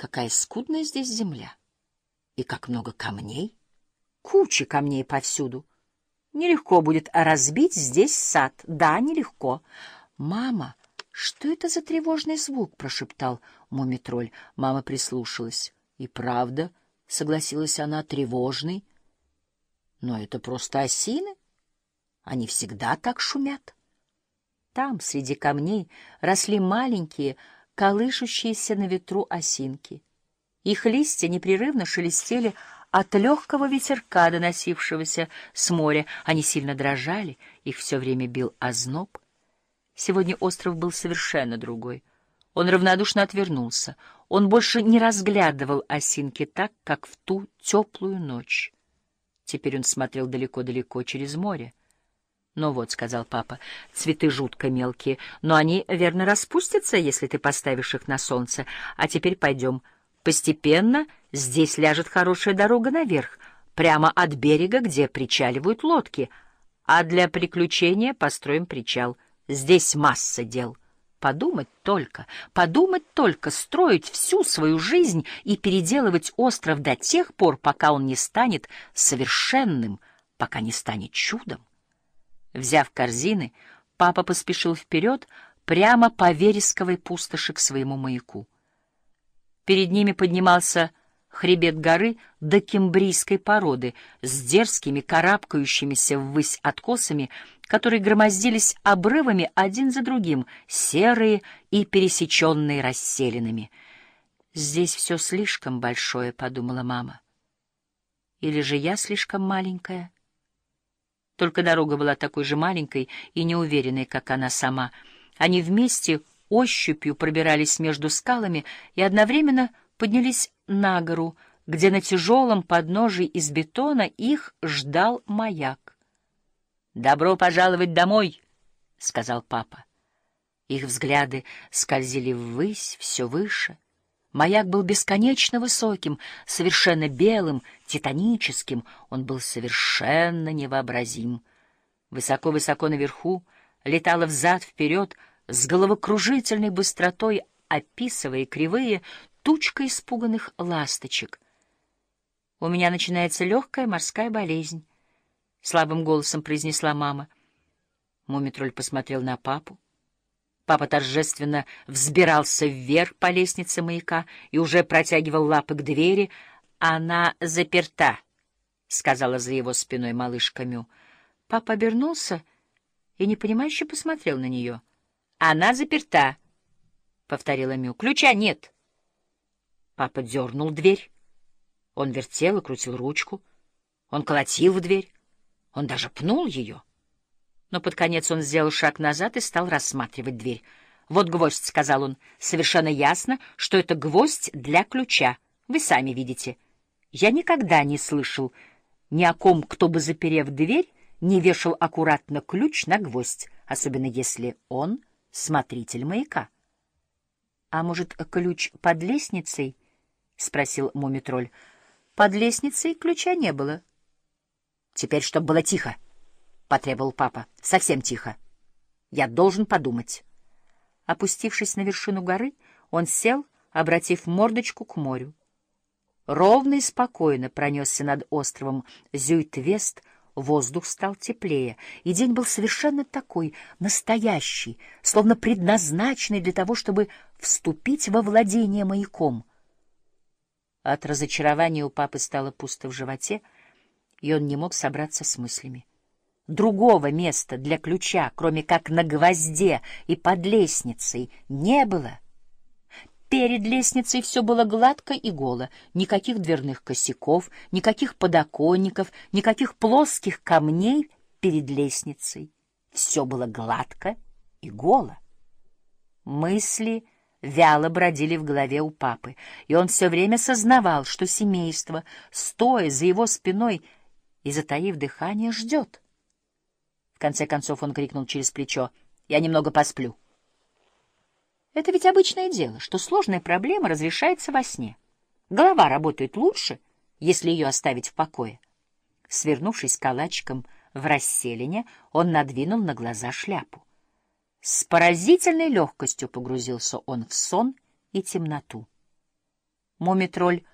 Какая скудная здесь земля! И как много камней! Куча камней повсюду! Нелегко будет разбить здесь сад. Да, нелегко. Мама, что это за тревожный звук? прошептал мумитроль. Мама прислушалась. И правда, согласилась она, тревожный. Но это просто осины. Они всегда так шумят. Там, среди камней, росли маленькие, колышущиеся на ветру осинки. Их листья непрерывно шелестели от легкого ветерка, доносившегося с моря. Они сильно дрожали, их все время бил озноб. Сегодня остров был совершенно другой. Он равнодушно отвернулся. Он больше не разглядывал осинки так, как в ту теплую ночь. Теперь он смотрел далеко-далеко через море. «Ну вот», — сказал папа, — «цветы жутко мелкие, но они, верно, распустятся, если ты поставишь их на солнце. А теперь пойдем». Постепенно здесь ляжет хорошая дорога наверх, прямо от берега, где причаливают лодки, а для приключения построим причал. Здесь масса дел. Подумать только, подумать только, строить всю свою жизнь и переделывать остров до тех пор, пока он не станет совершенным, пока не станет чудом. Взяв корзины, папа поспешил вперед прямо по вересковой пустоши к своему маяку. Перед ними поднимался хребет горы до кембрийской породы с дерзкими, карабкающимися ввысь откосами, которые громоздились обрывами один за другим, серые и пересеченные расселинами. «Здесь все слишком большое», — подумала мама. «Или же я слишком маленькая?» Только дорога была такой же маленькой и неуверенной, как она сама. Они вместе ощупью пробирались между скалами и одновременно поднялись на гору, где на тяжелом подножии из бетона их ждал маяк. «Добро пожаловать домой!» — сказал папа. Их взгляды скользили ввысь, все выше. Маяк был бесконечно высоким, совершенно белым, титаническим. Он был совершенно невообразим. Высоко-высоко наверху летала взад-вперед — с головокружительной быстротой описывая кривые тучка испуганных ласточек. «У меня начинается легкая морская болезнь», — слабым голосом произнесла мама. Мумитроль посмотрел на папу. Папа торжественно взбирался вверх по лестнице маяка и уже протягивал лапы к двери. «Она заперта», — сказала за его спиной малышка Мю. Папа обернулся и непонимающе посмотрел на нее — она заперта, — повторила Мю. Ключа нет. Папа дернул дверь. Он вертел и крутил ручку. Он колотил в дверь. Он даже пнул ее. Но под конец он сделал шаг назад и стал рассматривать дверь. «Вот гвоздь», — сказал он. «Совершенно ясно, что это гвоздь для ключа. Вы сами видите. Я никогда не слышал ни о ком, кто бы, заперев дверь, не вешал аккуратно ключ на гвоздь, особенно если он смотритель маяка. — А может, ключ под лестницей? — спросил Мумитроль. — Под лестницей ключа не было. — Теперь, чтоб было тихо, — потребовал папа. — Совсем тихо. Я должен подумать. Опустившись на вершину горы, он сел, обратив мордочку к морю. Ровно и спокойно пронесся над островом Зюйтвест Воздух стал теплее, и день был совершенно такой, настоящий, словно предназначенный для того, чтобы вступить во владение маяком. От разочарования у папы стало пусто в животе, и он не мог собраться с мыслями. Другого места для ключа, кроме как на гвозде и под лестницей, не было — Перед лестницей все было гладко и голо, никаких дверных косяков, никаких подоконников, никаких плоских камней перед лестницей. Все было гладко и голо. Мысли вяло бродили в голове у папы, и он все время сознавал, что семейство, стоя за его спиной и затаив дыхание, ждет. Конце концов он крикнул через плечо «Я немного посплю». Это ведь обычное дело, что сложная проблема разрешается во сне. Голова работает лучше, если ее оставить в покое. Свернувшись калачиком в расселине, он надвинул на глаза шляпу. С поразительной легкостью погрузился он в сон и темноту. Мумитроль